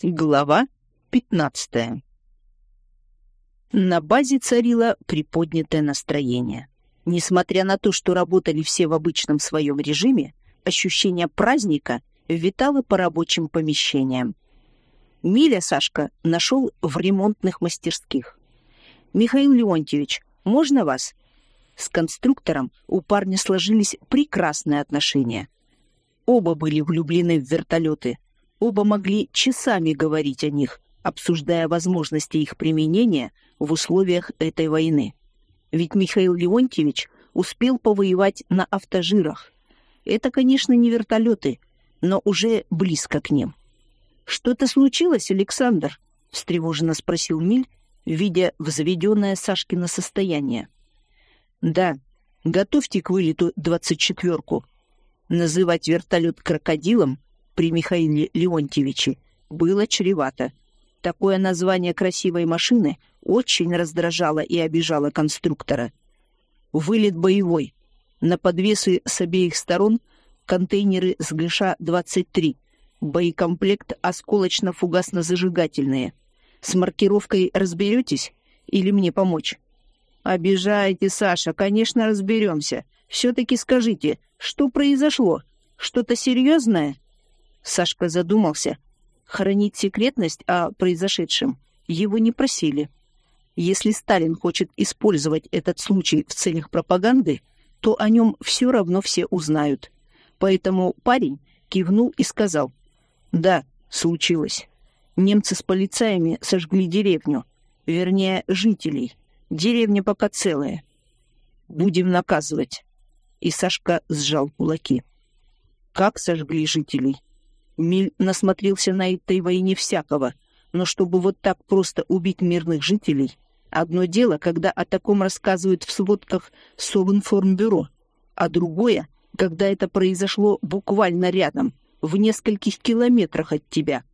Глава 15. На базе царило приподнятое настроение. Несмотря на то, что работали все в обычном своем режиме, ощущение праздника витало по рабочим помещениям. Миля Сашка нашел в ремонтных мастерских. «Михаил Леонтьевич, можно вас?» С конструктором у парня сложились прекрасные отношения. Оба были влюблены в вертолеты — Оба могли часами говорить о них, обсуждая возможности их применения в условиях этой войны. Ведь Михаил Леонтьевич успел повоевать на автожирах. Это, конечно, не вертолеты, но уже близко к ним. «Что-то случилось, Александр?» — встревоженно спросил Миль, видя взведенное Сашкино состояние. «Да, готовьте к вылету двадцать четверку. Называть вертолет крокодилом при Михаиле Леонтьевиче было чревато. Такое название красивой машины очень раздражало и обижало конструктора. Вылет боевой. На подвесы с обеих сторон контейнеры с ГШ-23. Боекомплект осколочно-фугасно-зажигательные. С маркировкой разберетесь или мне помочь? Обижаете, Саша, конечно, разберемся. Все-таки скажите, что произошло? Что-то серьезное? Сашка задумался. Хранить секретность о произошедшем его не просили. Если Сталин хочет использовать этот случай в целях пропаганды, то о нем все равно все узнают. Поэтому парень кивнул и сказал, «Да, случилось. Немцы с полицаями сожгли деревню, вернее, жителей. Деревня пока целая. Будем наказывать». И Сашка сжал кулаки. «Как сожгли жителей?» Миль насмотрелся на этой войне всякого, но чтобы вот так просто убить мирных жителей, одно дело, когда о таком рассказывают в сводках Совинформбюро, а другое, когда это произошло буквально рядом, в нескольких километрах от тебя.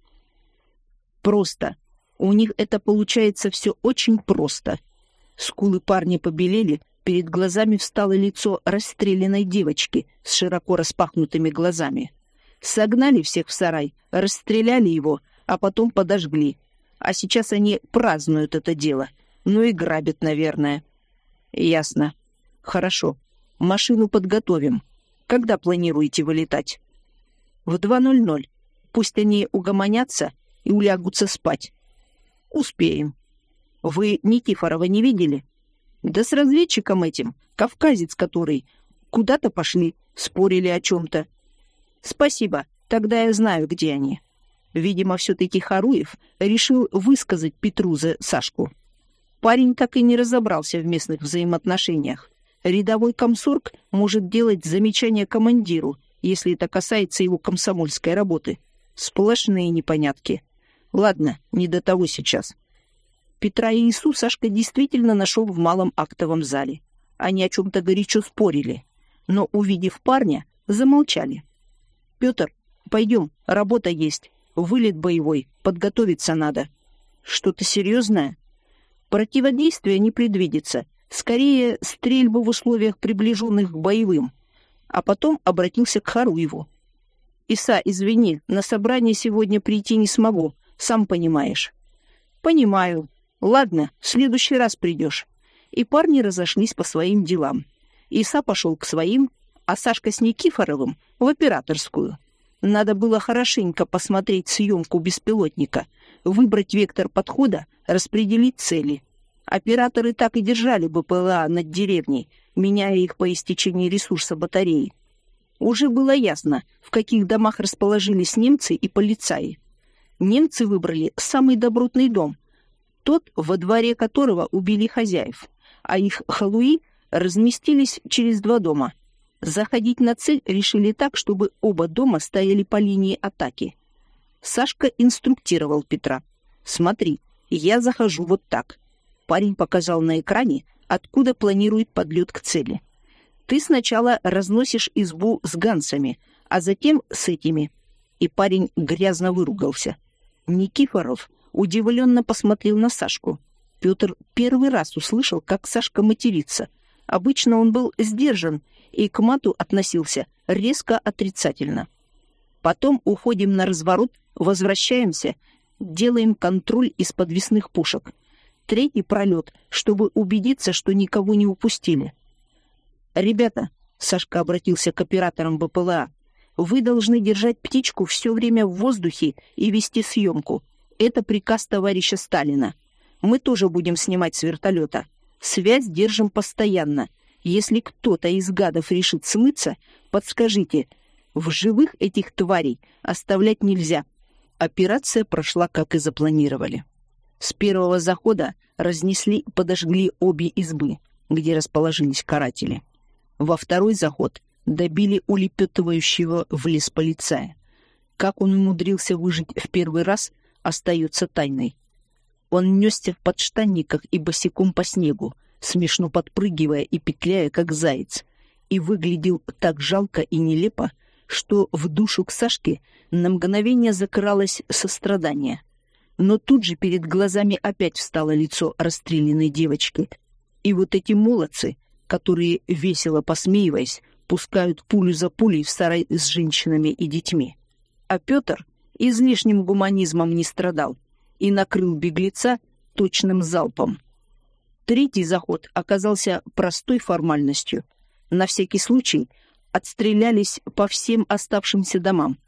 Просто. У них это получается все очень просто. Скулы парня побелели, перед глазами встало лицо расстрелянной девочки с широко распахнутыми глазами. Согнали всех в сарай, расстреляли его, а потом подожгли. А сейчас они празднуют это дело. Ну и грабят, наверное. Ясно. Хорошо. Машину подготовим. Когда планируете вылетать? В 2.00. Пусть они угомонятся и улягутся спать. Успеем. Вы Никифорова не видели? Да с разведчиком этим, кавказец который. Куда-то пошли, спорили о чем-то. «Спасибо, тогда я знаю, где они». Видимо, все-таки Харуев решил высказать Петру за Сашку. Парень так и не разобрался в местных взаимоотношениях. Рядовой комсорг может делать замечания командиру, если это касается его комсомольской работы. Сплошные непонятки. Ладно, не до того сейчас. Петра и Иису Сашка действительно нашел в малом актовом зале. Они о чем-то горячо спорили, но, увидев парня, замолчали. Петр, пойдем, работа есть. Вылет боевой, подготовиться надо. Что-то серьезное? Противодействия не предвидится. Скорее, стрельбу в условиях, приближенных к боевым. А потом обратился к Харуеву. «Иса, извини, на собрание сегодня прийти не смогу, сам понимаешь». «Понимаю. Ладно, в следующий раз придешь». И парни разошлись по своим делам. Иса пошел к своим, а Сашка с Никифоровым — в операторскую. Надо было хорошенько посмотреть съемку беспилотника, выбрать вектор подхода, распределить цели. Операторы так и держали бы ПЛА над деревней, меняя их по истечении ресурса батареи. Уже было ясно, в каких домах расположились немцы и полицаи. Немцы выбрали самый добротный дом, тот, во дворе которого убили хозяев, а их халуи разместились через два дома — Заходить на цель решили так, чтобы оба дома стояли по линии атаки. Сашка инструктировал Петра. «Смотри, я захожу вот так». Парень показал на экране, откуда планирует подлет к цели. «Ты сначала разносишь избу с гансами, а затем с этими». И парень грязно выругался. Никифоров удивленно посмотрел на Сашку. Петр первый раз услышал, как Сашка матерится. Обычно он был сдержан и к мату относился резко отрицательно. Потом уходим на разворот, возвращаемся, Делаем контроль из подвесных пушек. Третий пролет, чтобы убедиться, что никого не упустили. «Ребята», — Сашка обратился к операторам БПЛА, «вы должны держать птичку все время в воздухе и вести съемку. Это приказ товарища Сталина. Мы тоже будем снимать с вертолета. Связь держим постоянно. Если кто-то из гадов решит смыться, подскажите, в живых этих тварей оставлять нельзя». Операция прошла, как и запланировали. С первого захода разнесли и подожгли обе избы, где расположились каратели. Во второй заход добили улепетывающего в лес полицая. Как он умудрился выжить в первый раз, остается тайной. Он несся в подштанниках и босиком по снегу, смешно подпрыгивая и петляя, как заяц, и выглядел так жалко и нелепо, что в душу к Сашке на мгновение закралось сострадание. Но тут же перед глазами опять встало лицо расстрелянной девочки. И вот эти молодцы, которые, весело посмеиваясь, пускают пулю за пулей в сарай с женщинами и детьми. А Петр излишним гуманизмом не страдал и накрыл беглеца точным залпом. Третий заход оказался простой формальностью. На всякий случай отстрелялись по всем оставшимся домам.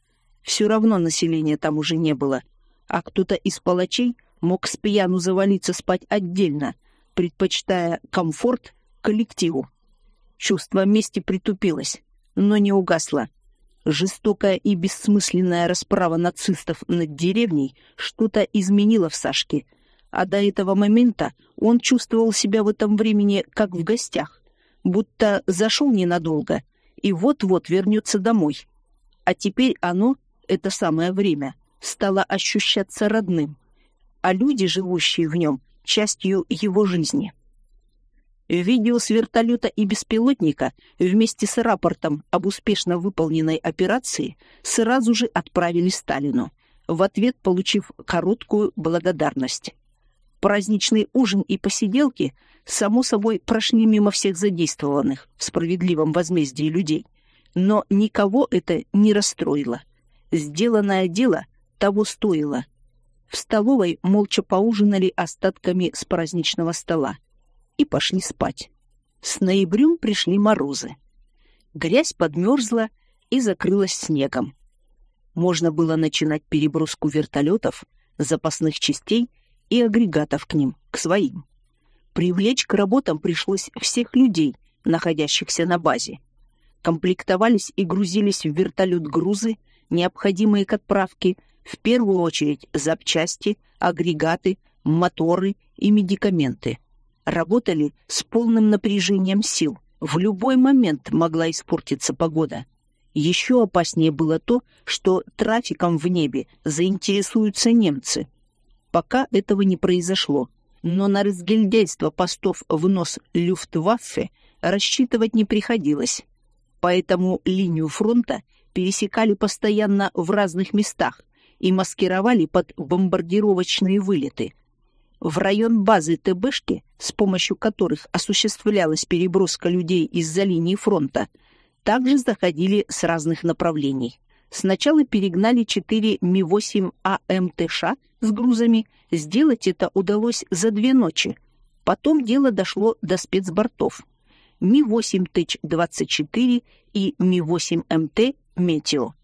Все равно населения там уже не было, а кто-то из палачей мог с пьяну завалиться спать отдельно, предпочитая комфорт коллективу. Чувство мести притупилось, но не угасло. Жестокая и бессмысленная расправа нацистов над деревней что-то изменила в Сашке, а до этого момента он чувствовал себя в этом времени как в гостях, будто зашел ненадолго и вот-вот вернется домой. А теперь оно, это самое время, стало ощущаться родным, а люди, живущие в нем, частью его жизни. Видео с вертолета и беспилотника вместе с рапортом об успешно выполненной операции сразу же отправили Сталину, в ответ получив короткую благодарность. Праздничный ужин и посиделки, само собой, прошли мимо всех задействованных в справедливом возмездии людей. Но никого это не расстроило. Сделанное дело того стоило. В столовой молча поужинали остатками с праздничного стола и пошли спать. С ноябрем пришли морозы. Грязь подмерзла и закрылась снегом. Можно было начинать переброску вертолетов, запасных частей и агрегатов к ним, к своим. Привлечь к работам пришлось всех людей, находящихся на базе. Комплектовались и грузились в вертолет грузы, необходимые к отправке, в первую очередь запчасти, агрегаты, моторы и медикаменты – работали с полным напряжением сил. В любой момент могла испортиться погода. Еще опаснее было то, что трафиком в небе заинтересуются немцы. Пока этого не произошло, но на разгильдяйство постов в нос Люфтваффе рассчитывать не приходилось. Поэтому линию фронта пересекали постоянно в разных местах и маскировали под бомбардировочные вылеты – в район базы ТБшки, с помощью которых осуществлялась переброска людей из-за линии фронта, также заходили с разных направлений. Сначала перегнали 4 Ми-8 АМТШ с грузами, сделать это удалось за две ночи. Потом дело дошло до спецбортов. Ми-8 ТЭЧ-24 и Ми-8МТ «Метео».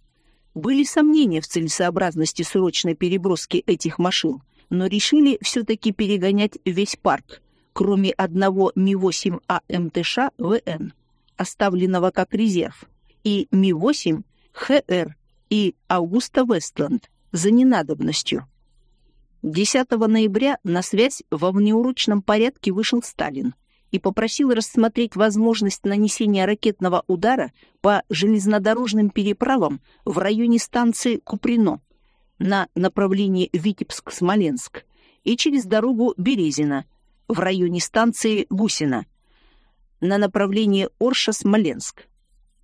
Были сомнения в целесообразности срочной переброски этих машин – но решили все-таки перегонять весь парк, кроме одного Ми-8 АМТШ ВН, оставленного как резерв, и Ми-8 ХР и Аугуста Вестланд за ненадобностью. 10 ноября на связь во внеурочном порядке вышел Сталин и попросил рассмотреть возможность нанесения ракетного удара по железнодорожным переправам в районе станции Куприно – на направлении Витебск-Смоленск и через дорогу Березина в районе станции Гусина на направлении Орша-Смоленск.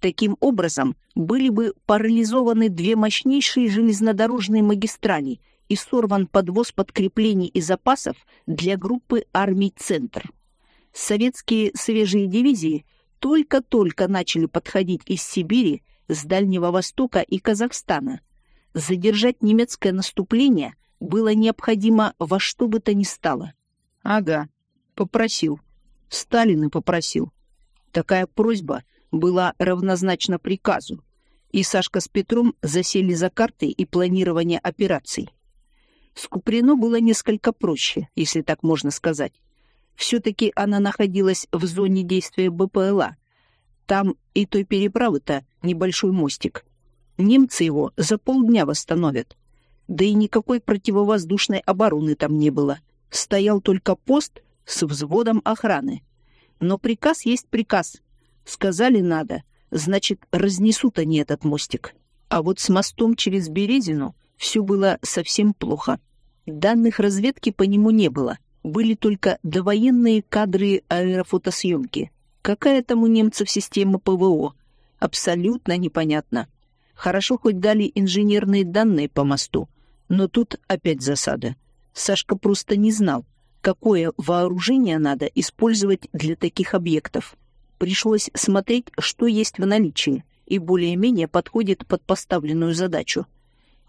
Таким образом, были бы парализованы две мощнейшие железнодорожные магистрали и сорван подвоз подкреплений и запасов для группы армий «Центр». Советские свежие дивизии только-только начали подходить из Сибири, с Дальнего Востока и Казахстана – задержать немецкое наступление было необходимо во что бы то ни стало. Ага, попросил. Сталин и попросил. Такая просьба была равнозначна приказу, и Сашка с Петром засели за картой и планирование операций. С Куприно было несколько проще, если так можно сказать. Все-таки она находилась в зоне действия БПЛА. Там и той переправы-то небольшой мостик. Немцы его за полдня восстановят. Да и никакой противовоздушной обороны там не было. Стоял только пост с взводом охраны. Но приказ есть приказ. Сказали надо, значит, разнесут они этот мостик. А вот с мостом через Березину все было совсем плохо. Данных разведки по нему не было. Были только довоенные кадры аэрофотосъемки. Какая там у немцев система ПВО? Абсолютно непонятно. Хорошо хоть дали инженерные данные по мосту. Но тут опять засада. Сашка просто не знал, какое вооружение надо использовать для таких объектов. Пришлось смотреть, что есть в наличии, и более-менее подходит под поставленную задачу.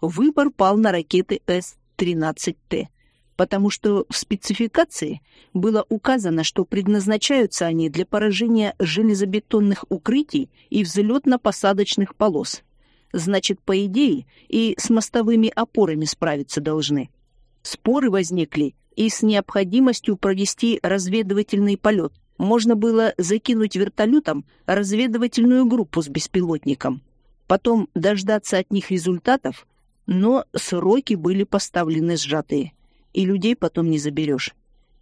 Выбор пал на ракеты С-13Т, потому что в спецификации было указано, что предназначаются они для поражения железобетонных укрытий и взлетно-посадочных полос. Значит, по идее, и с мостовыми опорами справиться должны. Споры возникли и с необходимостью провести разведывательный полет. Можно было закинуть вертолетом разведывательную группу с беспилотником. Потом дождаться от них результатов, но сроки были поставлены сжатые, и людей потом не заберешь.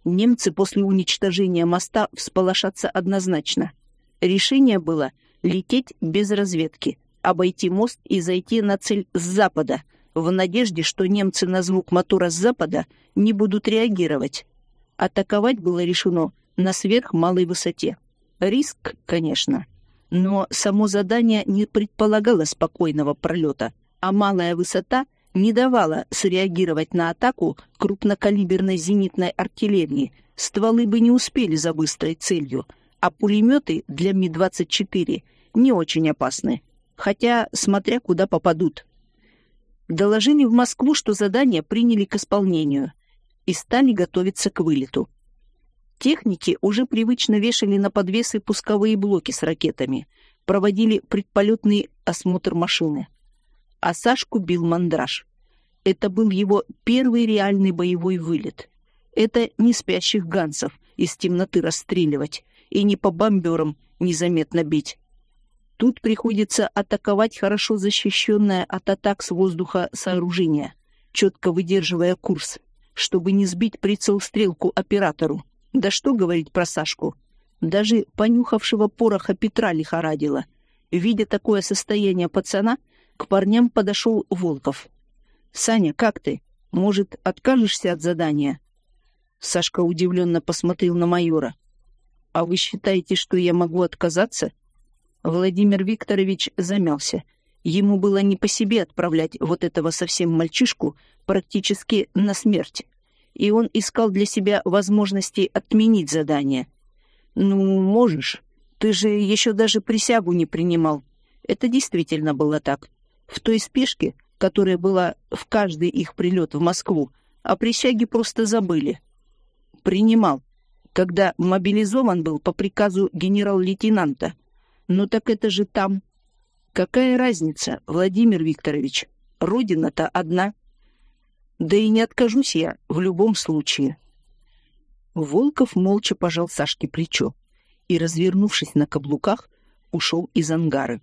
Немцы после уничтожения моста всполошатся однозначно. Решение было лететь без разведки, обойти мост и зайти на цель с запада — в надежде, что немцы на звук мотора с запада не будут реагировать. Атаковать было решено на сверхмалой высоте. Риск, конечно, но само задание не предполагало спокойного пролета, а малая высота не давала среагировать на атаку крупнокалиберной зенитной артиллерии. Стволы бы не успели за быстрой целью, а пулеметы для Ми-24 не очень опасны, хотя смотря куда попадут. Доложили в Москву, что задание приняли к исполнению и стали готовиться к вылету. Техники уже привычно вешали на подвесы пусковые блоки с ракетами, проводили предполетный осмотр машины. А Сашку бил мандраж. Это был его первый реальный боевой вылет. Это не спящих гансов из темноты расстреливать и не по бомберам незаметно бить. Тут приходится атаковать хорошо защищенное от атак с воздуха сооружение, четко выдерживая курс, чтобы не сбить прицел-стрелку оператору. Да что говорить про Сашку. Даже понюхавшего пороха Петра лихорадило. Видя такое состояние пацана, к парням подошел Волков. «Саня, как ты? Может, откажешься от задания?» Сашка удивленно посмотрел на майора. «А вы считаете, что я могу отказаться?» Владимир Викторович замялся. Ему было не по себе отправлять вот этого совсем мальчишку практически на смерть. И он искал для себя возможности отменить задание. «Ну, можешь. Ты же еще даже присягу не принимал». Это действительно было так. В той спешке, которая была в каждый их прилет в Москву, о присяге просто забыли. Принимал, когда мобилизован был по приказу генерал-лейтенанта — ну так это же там. Какая разница, Владимир Викторович? Родина-то одна. Да и не откажусь я в любом случае. Волков молча пожал Сашке плечо и, развернувшись на каблуках, ушел из ангара.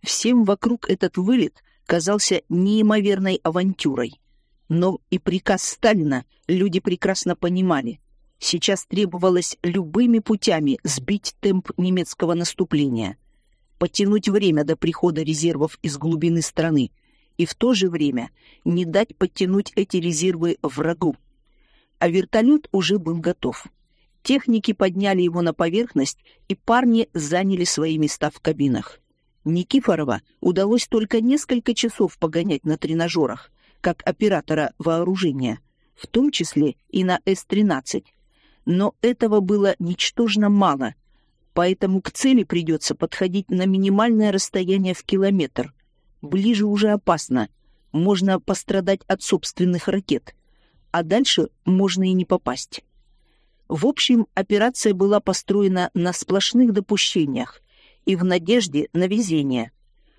Всем вокруг этот вылет казался неимоверной авантюрой. Но и приказ Сталина люди прекрасно понимали. Сейчас требовалось любыми путями сбить темп немецкого наступления, потянуть время до прихода резервов из глубины страны и в то же время не дать подтянуть эти резервы врагу. А вертолет уже был готов. Техники подняли его на поверхность, и парни заняли свои места в кабинах. Никифорова удалось только несколько часов погонять на тренажерах, как оператора вооружения, в том числе и на С-13, но этого было ничтожно мало, поэтому к цели придется подходить на минимальное расстояние в километр. Ближе уже опасно. можно пострадать от собственных ракет, а дальше можно и не попасть. В общем, операция была построена на сплошных допущениях и в надежде на везение.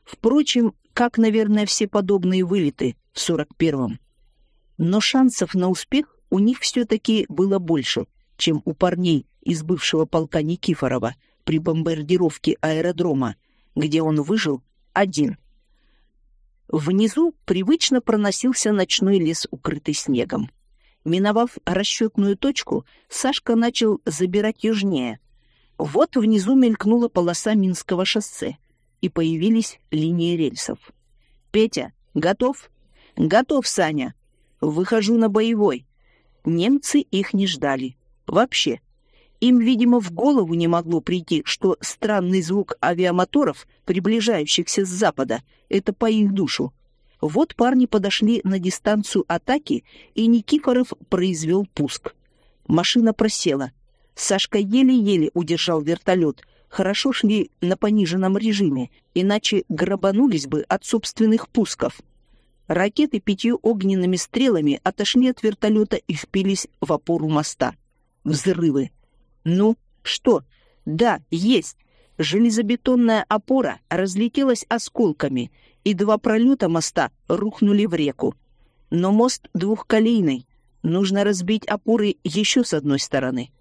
Впрочем, как, наверное, все подобные вылеты в 41-м. Но шансов на успех у них все-таки было больше, чем у парней из бывшего полка Никифорова при бомбардировке аэродрома, где он выжил один. Внизу привычно проносился ночной лес, укрытый снегом. Миновав расчетную точку, Сашка начал забирать южнее. Вот внизу мелькнула полоса Минского шоссе, и появились линии рельсов. «Петя, готов?» «Готов, Саня. Выхожу на боевой». Немцы их не ждали. Вообще. Им, видимо, в голову не могло прийти, что странный звук авиамоторов, приближающихся с запада, это по их душу. Вот парни подошли на дистанцию атаки, и Никифоров произвел пуск. Машина просела. Сашка еле-еле удержал вертолет. Хорошо шли на пониженном режиме, иначе грабанулись бы от собственных пусков. Ракеты пятью огненными стрелами отошли от вертолета и впились в опору моста. Взрывы. Ну, что? Да, есть. Железобетонная опора разлетелась осколками, и два пролета моста рухнули в реку. Но мост двухколейный. Нужно разбить опоры еще с одной стороны.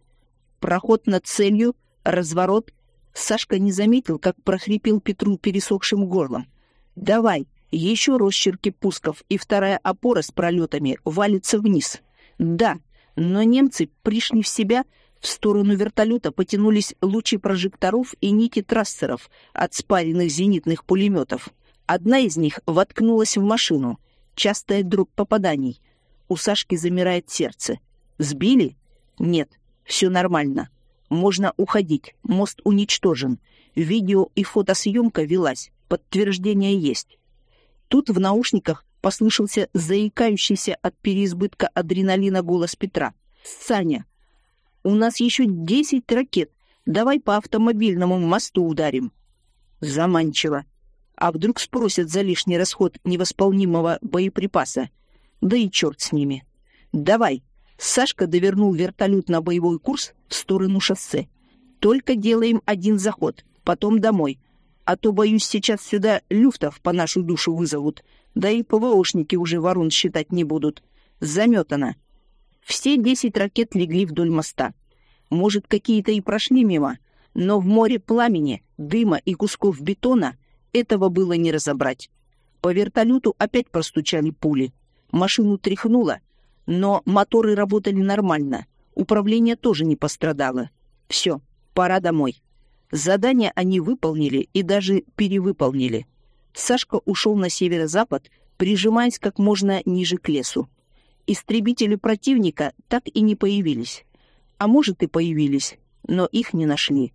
Проход над целью, разворот. Сашка не заметил, как прохрипел Петру пересохшим горлом. «Давай, еще росчерки пусков, и вторая опора с пролетами валится вниз. Да, но немцы пришли в себя в сторону вертолета потянулись лучи прожекторов и нити трассеров от спаренных зенитных пулеметов. Одна из них воткнулась в машину. Частая дробь попаданий. У Сашки замирает сердце. Сбили? Нет, все нормально. Можно уходить, мост уничтожен. Видео и фотосъемка велась, подтверждение есть. Тут в наушниках послышался заикающийся от переизбытка адреналина голос Петра. «Саня, у нас еще десять ракет. Давай по автомобильному мосту ударим. Заманчиво. А вдруг спросят за лишний расход невосполнимого боеприпаса? Да и черт с ними. Давай. Сашка довернул вертолет на боевой курс в сторону шоссе. Только делаем один заход, потом домой. А то, боюсь, сейчас сюда люфтов по нашу душу вызовут. Да и ПВОшники уже ворон считать не будут. Заметано. Все десять ракет легли вдоль моста. Может, какие-то и прошли мимо, но в море пламени, дыма и кусков бетона этого было не разобрать. По вертолету опять простучали пули. Машину тряхнуло, но моторы работали нормально. Управление тоже не пострадало. Все, пора домой. Задание они выполнили и даже перевыполнили. Сашка ушел на северо-запад, прижимаясь как можно ниже к лесу истребители противника так и не появились. А может и появились, но их не нашли.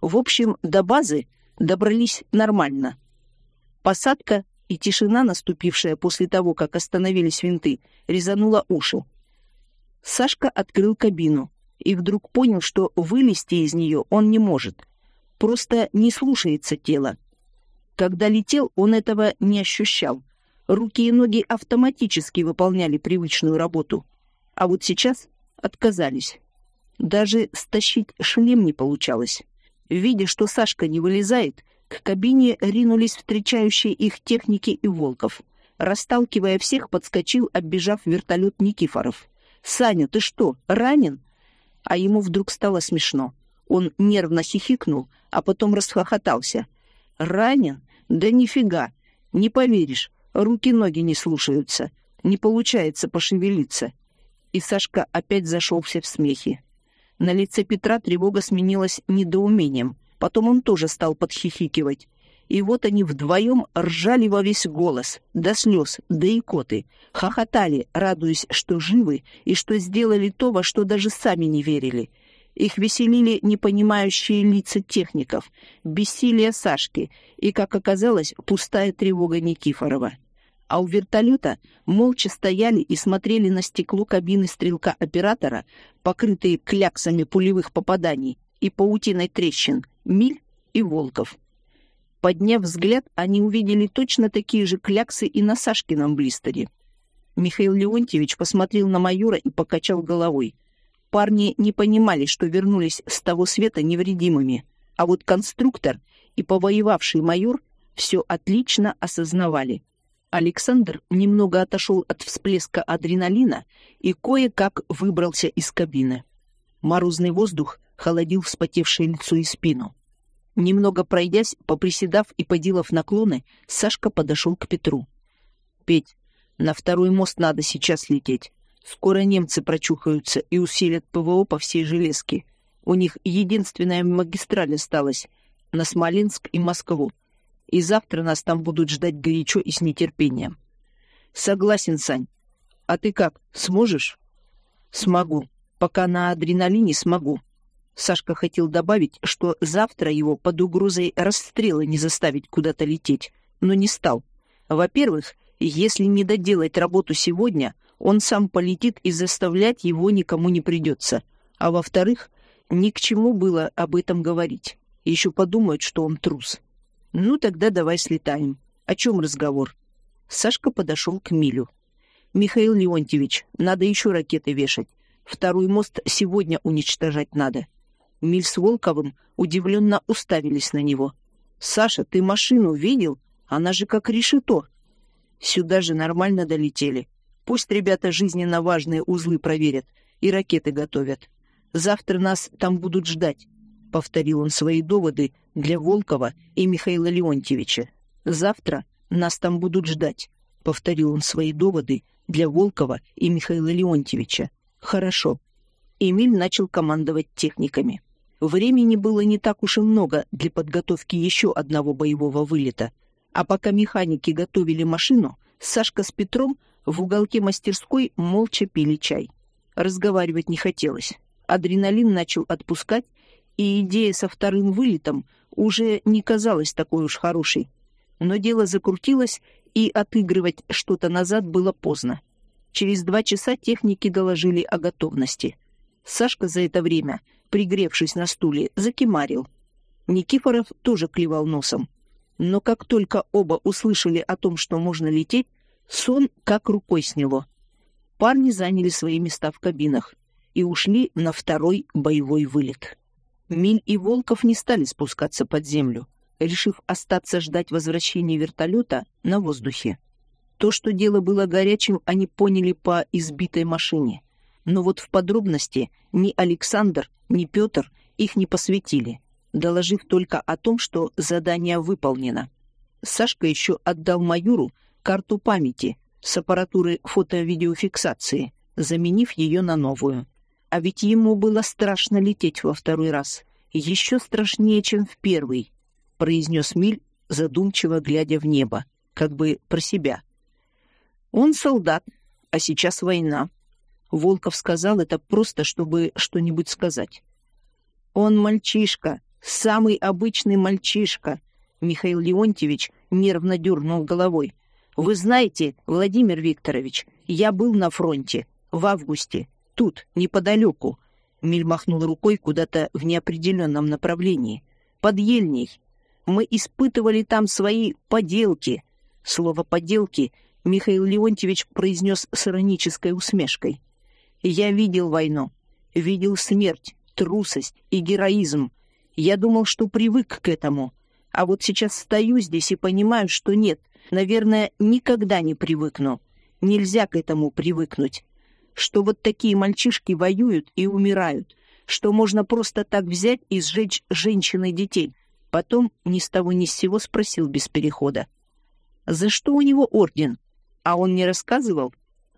В общем, до базы добрались нормально. Посадка и тишина, наступившая после того, как остановились винты, резанула уши. Сашка открыл кабину и вдруг понял, что вылезти из нее он не может. Просто не слушается тело. Когда летел, он этого не ощущал. Руки и ноги автоматически выполняли привычную работу. А вот сейчас отказались. Даже стащить шлем не получалось. Видя, что Сашка не вылезает, к кабине ринулись встречающие их техники и Волков. Расталкивая всех, подскочил, оббежав вертолет Никифоров. «Саня, ты что, ранен?» А ему вдруг стало смешно. Он нервно хихикнул, а потом расхохотался. «Ранен? Да нифига! Не поверишь, Руки-ноги не слушаются, не получается пошевелиться. И Сашка опять зашелся в смехе. На лице Петра тревога сменилась недоумением. Потом он тоже стал подхихикивать. И вот они вдвоем ржали во весь голос, до слез, до икоты, хохотали, радуясь, что живы и что сделали то, во что даже сами не верили — их веселили непонимающие лица техников, бессилие Сашки и, как оказалось, пустая тревога Никифорова. А у вертолета молча стояли и смотрели на стекло кабины стрелка-оператора, покрытые кляксами пулевых попаданий и паутиной трещин, Миль и Волков. Подняв взгляд, они увидели точно такие же кляксы и на Сашкином блистере. Михаил Леонтьевич посмотрел на майора и покачал головой. Парни не понимали, что вернулись с того света невредимыми, а вот конструктор и повоевавший майор все отлично осознавали. Александр немного отошел от всплеска адреналина и кое-как выбрался из кабины. Морозный воздух холодил вспотевшее лицо и спину. Немного пройдясь, поприседав и поделав наклоны, Сашка подошел к Петру. «Петь, на второй мост надо сейчас лететь. Скоро немцы прочухаются и усилят ПВО по всей железке. У них единственная магистраль осталась — на Смоленск и Москву. И завтра нас там будут ждать горячо и с нетерпением». «Согласен, Сань. А ты как, сможешь?» «Смогу. Пока на адреналине смогу», Сашка хотел добавить, что завтра его под угрозой расстрела не заставить куда-то лететь, но не стал. Во-первых, если не доделать работу сегодня, он сам полетит и заставлять его никому не придется. А во-вторых, ни к чему было об этом говорить. Еще подумают, что он трус. Ну, тогда давай слетаем. О чем разговор? Сашка подошел к Милю. «Михаил Леонтьевич, надо еще ракеты вешать. Второй мост сегодня уничтожать надо. Миль с Волковым удивленно уставились на него. «Саша, ты машину видел? Она же как решето!» «Сюда же нормально долетели. Пусть ребята жизненно важные узлы проверят и ракеты готовят. Завтра нас там будут ждать», — повторил он свои доводы для Волкова и Михаила Леонтьевича. «Завтра нас там будут ждать», — повторил он свои доводы для Волкова и Михаила Леонтьевича. «Хорошо». Эмиль начал командовать техниками. Времени было не так уж и много для подготовки еще одного боевого вылета. А пока механики готовили машину, Сашка с Петром в уголке мастерской молча пили чай. Разговаривать не хотелось. Адреналин начал отпускать, и идея со вторым вылетом уже не казалась такой уж хорошей. Но дело закрутилось, и отыгрывать что-то назад было поздно. Через два часа техники доложили о готовности. Сашка за это время пригревшись на стуле, закимарил. Никифоров тоже клевал носом. Но как только оба услышали о том, что можно лететь, сон как рукой сняло. Парни заняли свои места в кабинах и ушли на второй боевой вылет. Миль и Волков не стали спускаться под землю, решив остаться ждать возвращения вертолета на воздухе. То, что дело было горячим, они поняли по избитой машине — но вот в подробности ни Александр, ни Петр их не посвятили, доложив только о том, что задание выполнено. Сашка еще отдал майору карту памяти с аппаратуры фото-видеофиксации, заменив ее на новую. А ведь ему было страшно лететь во второй раз. Еще страшнее, чем в первый, произнес Миль, задумчиво глядя в небо, как бы про себя. Он солдат, а сейчас война. Волков сказал это просто, чтобы что-нибудь сказать. «Он мальчишка, самый обычный мальчишка», — Михаил Леонтьевич нервно дернул головой. «Вы знаете, Владимир Викторович, я был на фронте в августе, тут, неподалеку». Миль махнул рукой куда-то в неопределенном направлении. «Под Ельней. Мы испытывали там свои поделки». Слово «поделки» Михаил Леонтьевич произнес с иронической усмешкой. Я видел войну, видел смерть, трусость и героизм. Я думал, что привык к этому. А вот сейчас стою здесь и понимаю, что нет, наверное, никогда не привыкну. Нельзя к этому привыкнуть. Что вот такие мальчишки воюют и умирают. Что можно просто так взять и сжечь женщин и детей. Потом ни с того ни с сего спросил без перехода. «За что у него орден?» А он не рассказывал?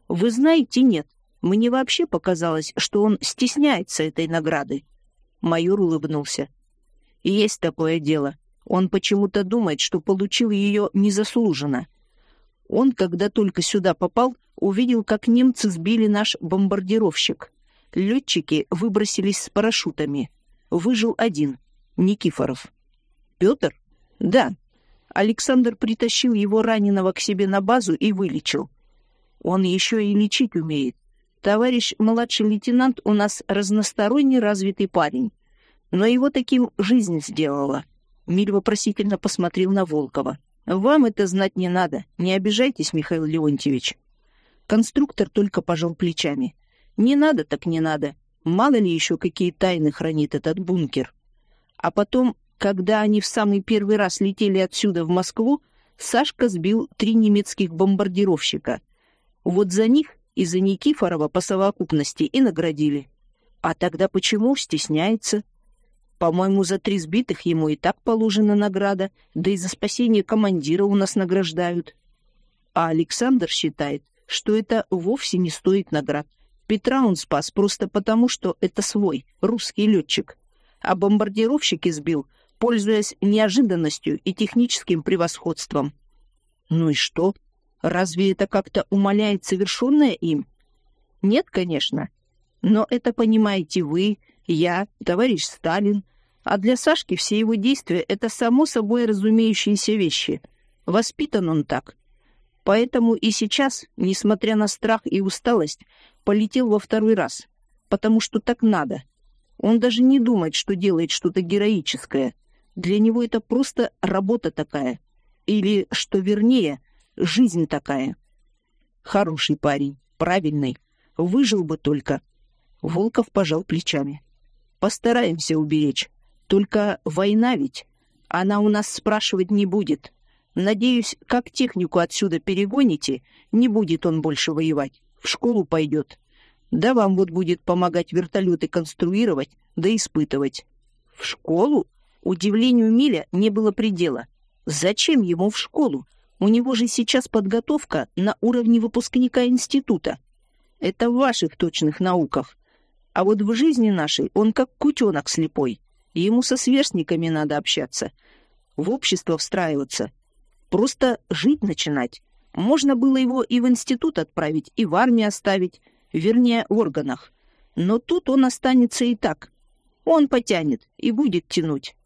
«Вы знаете, нет. Мне вообще показалось, что он стесняется этой награды. Майор улыбнулся. Есть такое дело. Он почему-то думает, что получил ее незаслуженно. Он, когда только сюда попал, увидел, как немцы сбили наш бомбардировщик. Летчики выбросились с парашютами. Выжил один, Никифоров. Петр? Да. Александр притащил его раненого к себе на базу и вылечил. Он еще и лечить умеет. Товарищ младший лейтенант у нас разносторонне развитый парень, но его таким жизнь сделала. Миль вопросительно посмотрел на Волкова. «Вам это знать не надо. Не обижайтесь, Михаил Леонтьевич». Конструктор только пожал плечами. «Не надо так не надо. Мало ли еще какие тайны хранит этот бункер». А потом, когда они в самый первый раз летели отсюда в Москву, Сашка сбил три немецких бомбардировщика. Вот за них и за Никифорова по совокупности и наградили. А тогда почему стесняется? По-моему, за три сбитых ему и так положена награда, да и за спасение командира у нас награждают. А Александр считает, что это вовсе не стоит наград. Петра он спас просто потому, что это свой, русский летчик. А бомбардировщик избил, пользуясь неожиданностью и техническим превосходством. Ну и что? Разве это как-то умаляет совершенное им? Нет, конечно. Но это понимаете вы, я, товарищ Сталин, а для Сашки все его действия — это само собой разумеющиеся вещи. Воспитан он так. Поэтому и сейчас, несмотря на страх и усталость, полетел во второй раз. Потому что так надо. Он даже не думает, что делает что-то героическое. Для него это просто работа такая. Или, что вернее, жизнь такая. Хороший парень, правильный. Выжил бы только. Волков пожал плечами. Постараемся уберечь. Только война ведь. Она у нас спрашивать не будет. Надеюсь, как технику отсюда перегоните, не будет он больше воевать. В школу пойдет. Да вам вот будет помогать вертолеты конструировать, да испытывать. В школу? Удивлению Миля не было предела. Зачем ему в школу? У него же сейчас подготовка на уровне выпускника института. Это в ваших точных науках. А вот в жизни нашей он как кутенок слепой. Ему со сверстниками надо общаться, в общество встраиваться, просто жить начинать. Можно было его и в институт отправить, и в армию оставить, вернее, в органах. Но тут он останется и так. Он потянет и будет тянуть.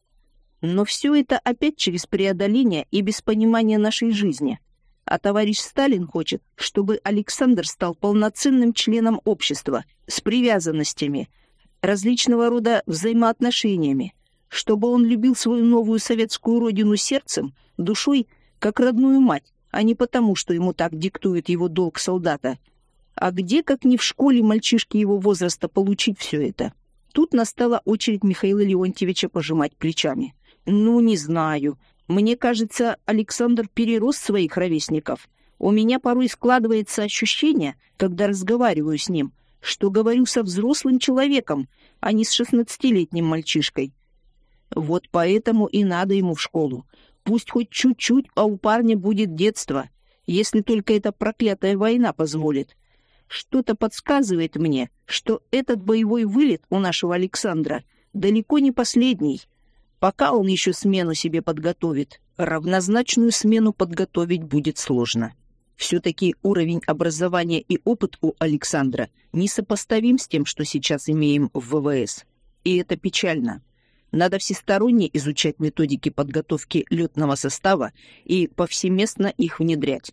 Но все это опять через преодоление и без понимания нашей жизни. А товарищ Сталин хочет, чтобы Александр стал полноценным членом общества, с привязанностями, различного рода взаимоотношениями, чтобы он любил свою новую советскую родину сердцем, душой, как родную мать, а не потому, что ему так диктует его долг солдата. А где, как не в школе, мальчишки его возраста получить все это? Тут настала очередь Михаила Леонтьевича пожимать плечами. «Ну, не знаю. Мне кажется, Александр перерос своих ровесников. У меня порой складывается ощущение, когда разговариваю с ним, что говорю со взрослым человеком, а не с шестнадцатилетним мальчишкой. Вот поэтому и надо ему в школу. Пусть хоть чуть-чуть, а у парня будет детство, если только эта проклятая война позволит. Что-то подсказывает мне, что этот боевой вылет у нашего Александра далеко не последний. Пока он еще смену себе подготовит, равнозначную смену подготовить будет сложно. Все-таки уровень образования и опыт у Александра несопоставим с тем, что сейчас имеем в ВВС. И это печально. Надо всесторонне изучать методики подготовки летного состава и повсеместно их внедрять.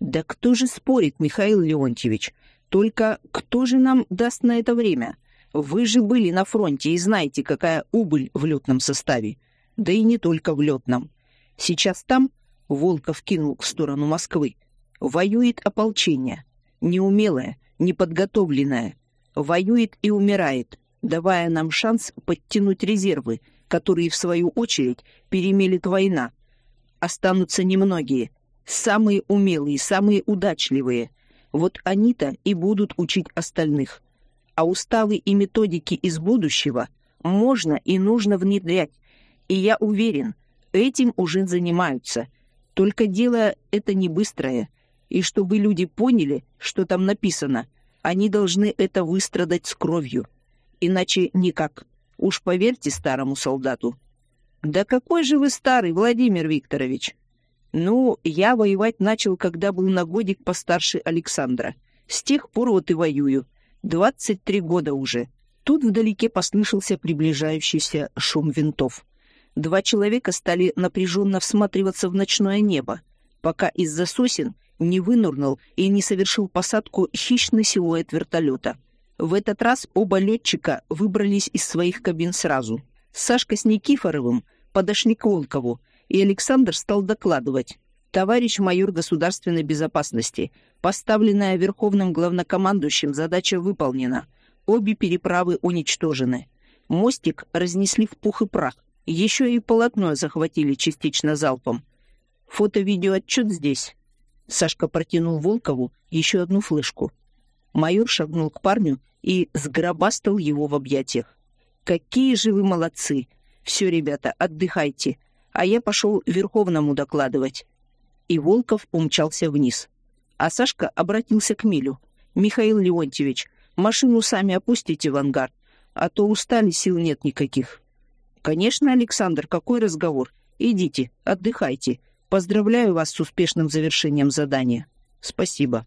Да кто же спорит, Михаил Леонтьевич? Только кто же нам даст на это время? Вы же были на фронте и знаете, какая убыль в летном составе. Да и не только в летном. Сейчас там, Волков кинул в сторону Москвы, Воюет ополчение, неумелое, неподготовленное. Воюет и умирает, давая нам шанс подтянуть резервы, которые, в свою очередь, перемелет война. Останутся немногие, самые умелые, самые удачливые. Вот они-то и будут учить остальных. А уставы и методики из будущего можно и нужно внедрять. И я уверен, этим уже занимаются. Только дело это не быстрое — и чтобы люди поняли, что там написано, они должны это выстрадать с кровью. Иначе никак. Уж поверьте старому солдату. Да какой же вы старый, Владимир Викторович? Ну, я воевать начал, когда был на годик постарше Александра. С тех пор вот и воюю. Двадцать три года уже. Тут вдалеке послышался приближающийся шум винтов. Два человека стали напряженно всматриваться в ночное небо, пока из-за сосен не вынурнул и не совершил посадку хищный силуэт вертолета. В этот раз оба летчика выбрались из своих кабин сразу. Сашка с Никифоровым подошли к Волкову, и Александр стал докладывать. «Товарищ майор государственной безопасности, поставленная Верховным главнокомандующим задача выполнена. Обе переправы уничтожены. Мостик разнесли в пух и прах. Еще и полотно захватили частично залпом. Фото-видеоотчет здесь». Сашка протянул Волкову еще одну флешку. Майор шагнул к парню и сгробастал его в объятиях. «Какие же вы молодцы! Все, ребята, отдыхайте, а я пошел Верховному докладывать». И Волков умчался вниз. А Сашка обратился к Милю. «Михаил Леонтьевич, машину сами опустите в ангар, а то устали, сил нет никаких». «Конечно, Александр, какой разговор? Идите, отдыхайте. Поздравляю вас с успешным завершением задания». «Спасибо».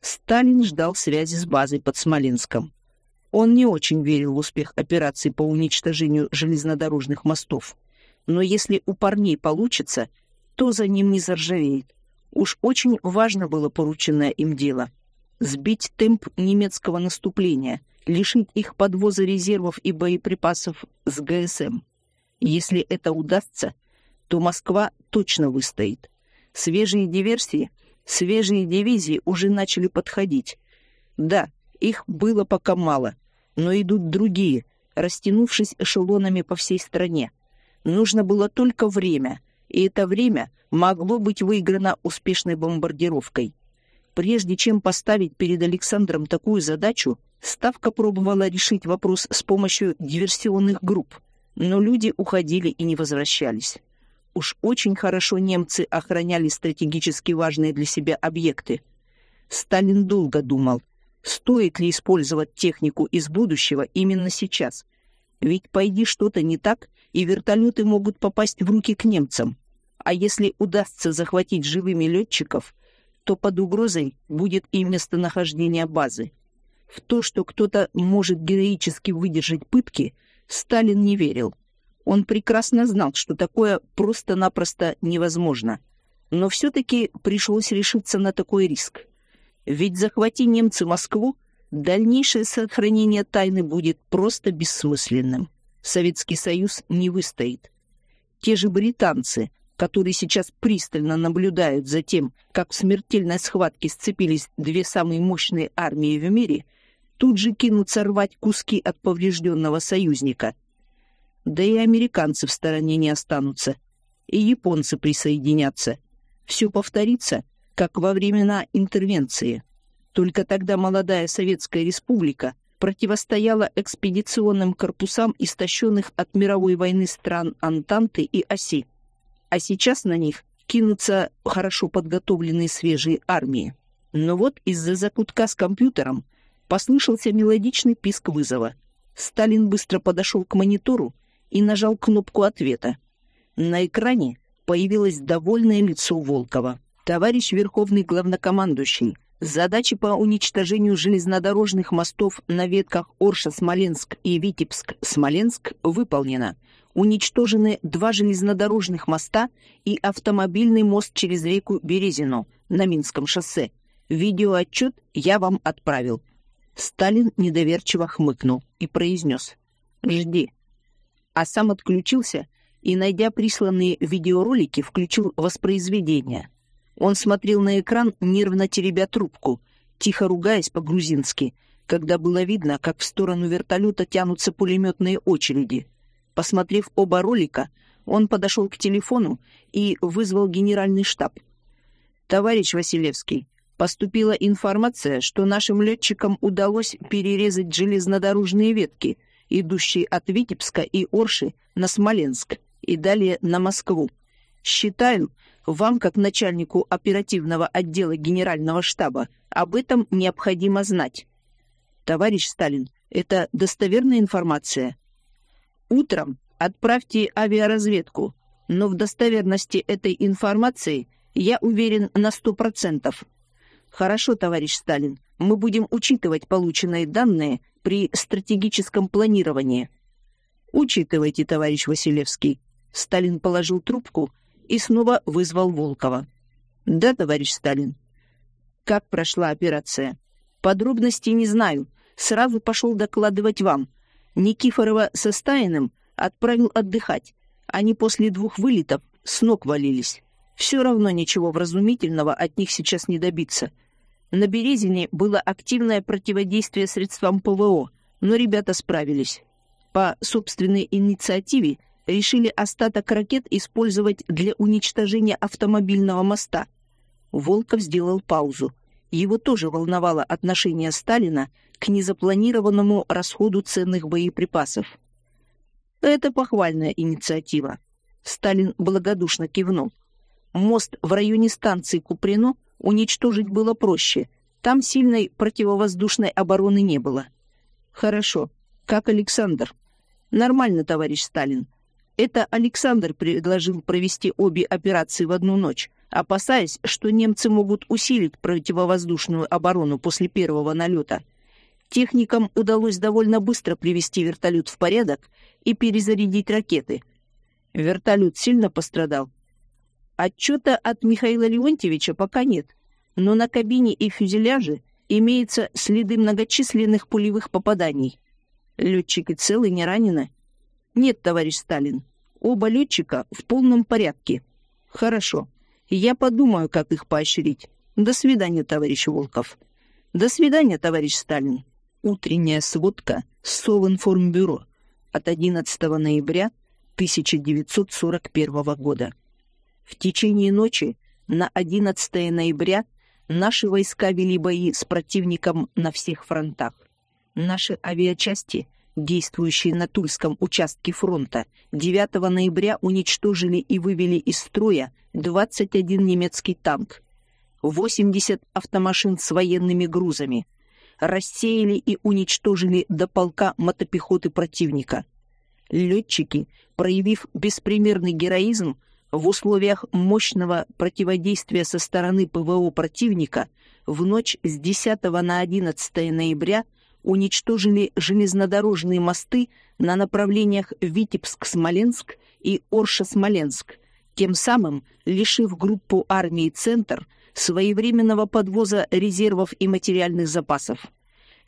Сталин ждал связи с базой под Смоленском. Он не очень верил в успех операции по уничтожению железнодорожных мостов. Но если у парней получится, то за ним не заржавеет. Уж очень важно было порученное им дело. Сбить темп немецкого наступления, лишить их подвоза резервов и боеприпасов с ГСМ. Если это удастся, то Москва точно выстоит. Свежие диверсии — Свежие дивизии уже начали подходить. Да, их было пока мало, но идут другие, растянувшись эшелонами по всей стране. Нужно было только время, и это время могло быть выиграно успешной бомбардировкой. Прежде чем поставить перед Александром такую задачу, Ставка пробовала решить вопрос с помощью диверсионных групп, но люди уходили и не возвращались. Уж очень хорошо немцы охраняли стратегически важные для себя объекты. Сталин долго думал, стоит ли использовать технику из будущего именно сейчас. Ведь пойди что-то не так, и вертолеты могут попасть в руки к немцам. А если удастся захватить живыми летчиков, то под угрозой будет и местонахождение базы. В то, что кто-то может героически выдержать пытки, Сталин не верил. Он прекрасно знал, что такое просто-напросто невозможно. Но все-таки пришлось решиться на такой риск. Ведь захвати немцы Москву, дальнейшее сохранение тайны будет просто бессмысленным. Советский Союз не выстоит. Те же британцы, которые сейчас пристально наблюдают за тем, как в смертельной схватке сцепились две самые мощные армии в мире, тут же кинутся рвать куски от поврежденного союзника – да и американцы в стороне не останутся. И японцы присоединятся. Все повторится, как во времена интервенции. Только тогда молодая Советская Республика противостояла экспедиционным корпусам истощенных от мировой войны стран Антанты и Оси. А сейчас на них кинутся хорошо подготовленные свежие армии. Но вот из-за закутка с компьютером послышался мелодичный писк вызова. Сталин быстро подошел к монитору и нажал кнопку ответа. На экране появилось довольное лицо Волкова. «Товарищ Верховный Главнокомандующий, задачи по уничтожению железнодорожных мостов на ветках Орша-Смоленск и Витебск-Смоленск выполнена. Уничтожены два железнодорожных моста и автомобильный мост через реку Березину на Минском шоссе. Видеоотчет я вам отправил». Сталин недоверчиво хмыкнул и произнес «Жди» а сам отключился и, найдя присланные видеоролики, включил воспроизведение. Он смотрел на экран, нервно теребя трубку, тихо ругаясь по-грузински, когда было видно, как в сторону вертолета тянутся пулеметные очереди. Посмотрев оба ролика, он подошел к телефону и вызвал генеральный штаб. «Товарищ Василевский, поступила информация, что нашим летчикам удалось перерезать железнодорожные ветки — идущий от Витебска и Орши на Смоленск и далее на Москву. Считаю, вам, как начальнику оперативного отдела Генерального штаба, об этом необходимо знать. Товарищ Сталин, это достоверная информация? Утром отправьте авиаразведку, но в достоверности этой информации я уверен на сто процентов. Хорошо, товарищ Сталин, мы будем учитывать полученные данные при стратегическом планировании. Учитывайте, товарищ Василевский. Сталин положил трубку и снова вызвал Волкова. Да, товарищ Сталин. Как прошла операция? Подробностей не знаю. Сразу пошел докладывать вам. Никифорова со Стаиным отправил отдыхать. Они после двух вылетов с ног валились. Все равно ничего вразумительного от них сейчас не добиться. На Березине было активное противодействие средствам ПВО, но ребята справились. По собственной инициативе решили остаток ракет использовать для уничтожения автомобильного моста. Волков сделал паузу. Его тоже волновало отношение Сталина к незапланированному расходу ценных боеприпасов. Это похвальная инициатива. Сталин благодушно кивнул. Мост в районе станции Куприно уничтожить было проще. Там сильной противовоздушной обороны не было. Хорошо. Как Александр? Нормально, товарищ Сталин. Это Александр предложил провести обе операции в одну ночь, опасаясь, что немцы могут усилить противовоздушную оборону после первого налета. Техникам удалось довольно быстро привести вертолет в порядок и перезарядить ракеты. Вертолет сильно пострадал. Отчета от Михаила Леонтьевича пока нет, но на кабине и фюзеляже имеются следы многочисленных пулевых попаданий. Летчики целы, не ранены? Нет, товарищ Сталин. Оба летчика в полном порядке. Хорошо. Я подумаю, как их поощрить. До свидания, товарищ Волков. До свидания, товарищ Сталин. Утренняя сводка Совинформбюро от 11 ноября 1941 года. В течение ночи на 11 ноября наши войска вели бои с противником на всех фронтах. Наши авиачасти, действующие на Тульском участке фронта, 9 ноября уничтожили и вывели из строя 21 немецкий танк, 80 автомашин с военными грузами, рассеяли и уничтожили до полка мотопехоты противника. Летчики, проявив беспримерный героизм, в условиях мощного противодействия со стороны ПВО противника в ночь с 10 на 11 ноября уничтожили железнодорожные мосты на направлениях Витебск-Смоленск и Орша-Смоленск, тем самым лишив группу армии «Центр» своевременного подвоза резервов и материальных запасов.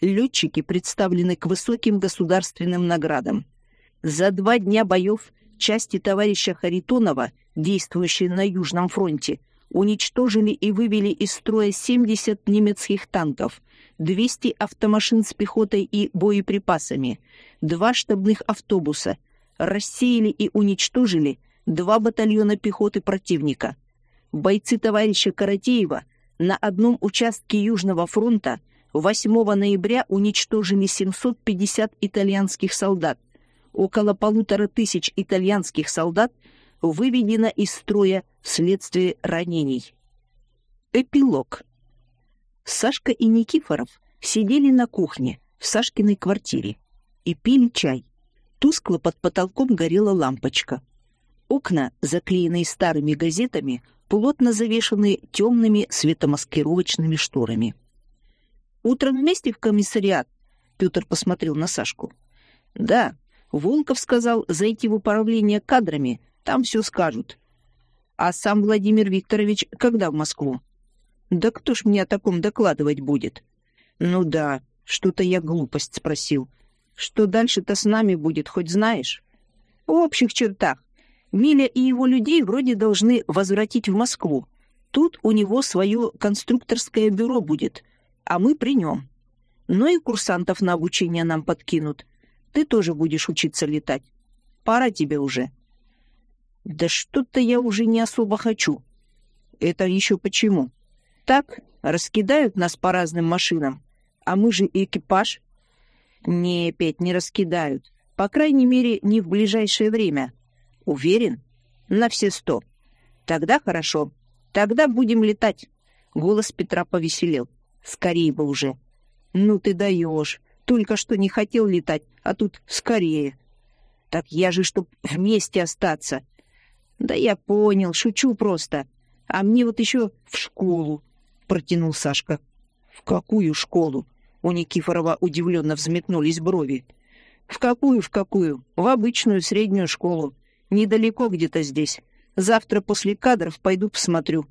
Летчики представлены к высоким государственным наградам. За два дня боев части товарища Харитонова – действующие на Южном фронте, уничтожили и вывели из строя 70 немецких танков, 200 автомашин с пехотой и боеприпасами, два штабных автобуса, рассеяли и уничтожили два батальона пехоты противника. Бойцы товарища Каратеева на одном участке Южного фронта 8 ноября уничтожили 750 итальянских солдат, около полутора тысяч итальянских солдат – выведена из строя вследствие ранений. Эпилог. Сашка и Никифоров сидели на кухне в Сашкиной квартире и пили чай. Тускло под потолком горела лампочка. Окна, заклеенные старыми газетами, плотно завешаны темными светомаскировочными шторами. «Утром вместе в комиссариат?» Петр посмотрел на Сашку. «Да, Волков сказал зайти в управление кадрами там все скажут. А сам Владимир Викторович когда в Москву? Да кто ж мне о таком докладывать будет? Ну да, что-то я глупость спросил. Что дальше-то с нами будет, хоть знаешь? В общих чертах. Миля и его людей вроде должны возвратить в Москву. Тут у него свое конструкторское бюро будет, а мы при нем. Ну и курсантов на обучение нам подкинут. Ты тоже будешь учиться летать. Пора тебе уже. Да что-то я уже не особо хочу. Это еще почему? Так, раскидают нас по разным машинам, а мы же экипаж. Не, опять не раскидают. По крайней мере, не в ближайшее время. Уверен? На все сто. Тогда хорошо. Тогда будем летать. Голос Петра повеселел. Скорее бы уже. Ну ты даешь. Только что не хотел летать, а тут скорее. Так я же, чтоб вместе остаться. Да я понял, шучу просто. А мне вот еще в школу, протянул Сашка. В какую школу? У Никифорова удивленно взметнулись брови. В какую, в какую? В обычную среднюю школу. Недалеко где-то здесь. Завтра после кадров пойду посмотрю.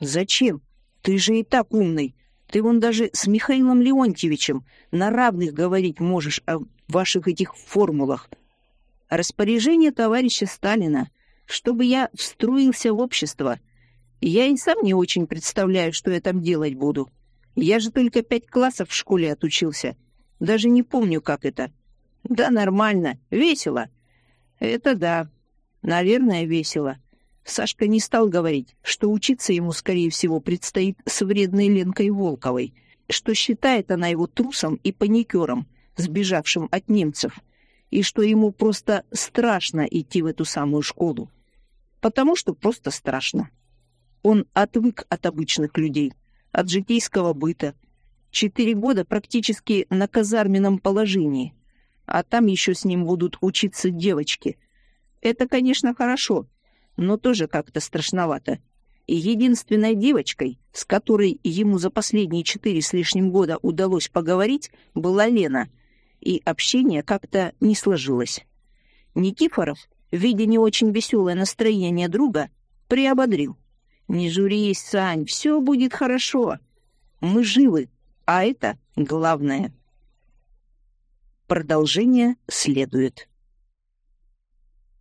Зачем? Ты же и так умный. Ты вон даже с Михаилом Леонтьевичем на равных говорить можешь о ваших этих формулах. распоряжение товарища Сталина, чтобы я встроился в общество. Я и сам не очень представляю, что я там делать буду. Я же только пять классов в школе отучился. Даже не помню, как это. Да нормально, весело. Это да, наверное, весело. Сашка не стал говорить, что учиться ему, скорее всего, предстоит с вредной Ленкой Волковой, что считает она его трусом и паникером, сбежавшим от немцев, и что ему просто страшно идти в эту самую школу. Потому что просто страшно. Он отвык от обычных людей, от житейского быта. Четыре года практически на казарменном положении, а там еще с ним будут учиться девочки. Это, конечно, хорошо — но тоже как-то страшновато. И единственной девочкой, с которой ему за последние четыре с лишним года удалось поговорить, была Лена, и общение как-то не сложилось. Никифоров, видя не очень веселое настроение друга, приободрил. «Не журись, Сань, все будет хорошо. Мы живы, а это главное». Продолжение следует.